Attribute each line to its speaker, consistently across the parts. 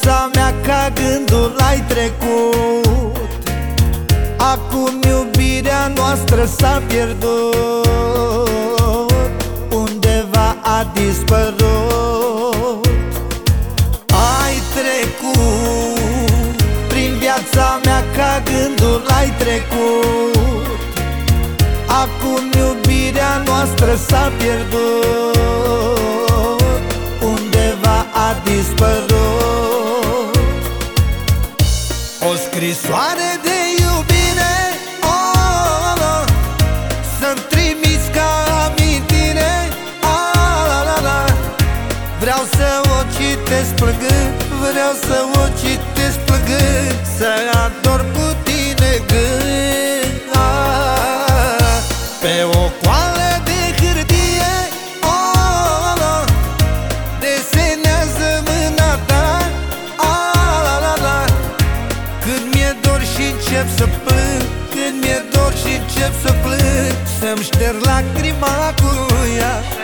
Speaker 1: viața mea ca gândul ai trecut. Acum iubirea noastră s-a pierdut Undeva a dispărut. Ai trecut Prin viața mea ca gândul ai trecut. Acum iubirea noastră s-a pierdut citesc plângând Vreau să o citesc plângând Să ador cu tine gând. Ah, Pe o coală de hârtie oh, oh, Desenează mâna ta. Oh, la, la, la. Când și încep să plâng Când mi-e dor și încep să plâng Să-mi șterg lacrima cu ea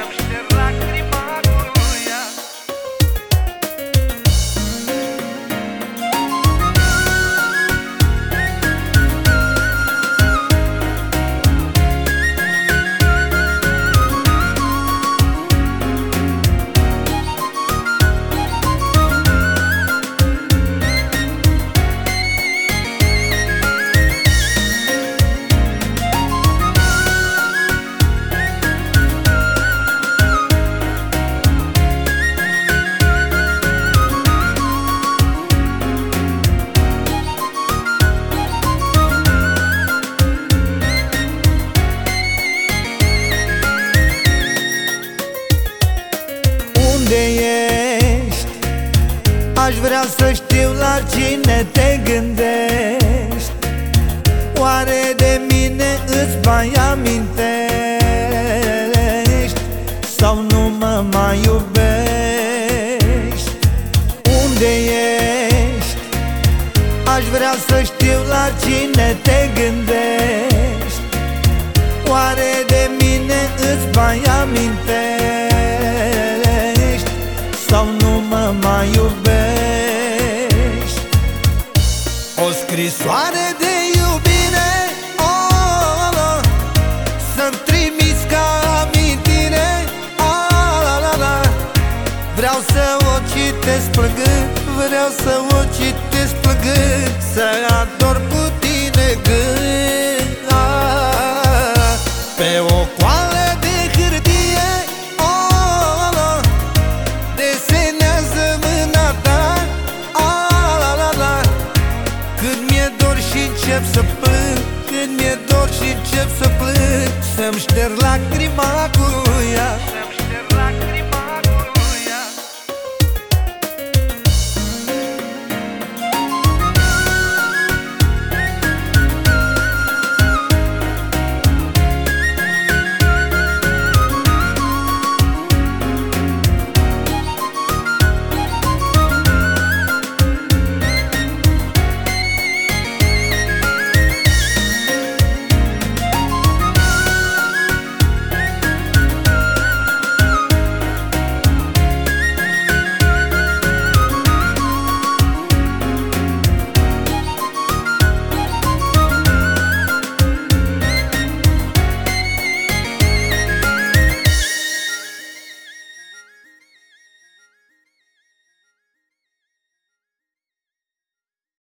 Speaker 1: Aș vrea să știu la cine te gândești. Oare de mine îți mai amintești? Sau nu mă mai iubești? Unde ești? Aș vrea să știu la cine te gândești. Oare de mine scrisoare de iubire oh, oh, Să-mi trimiți ca amintire oh, la, la, la. Vreau să o citesc plângând Vreau să o citesc plângând Să ador cu tine gând Îmi șterg lacrima cu ea.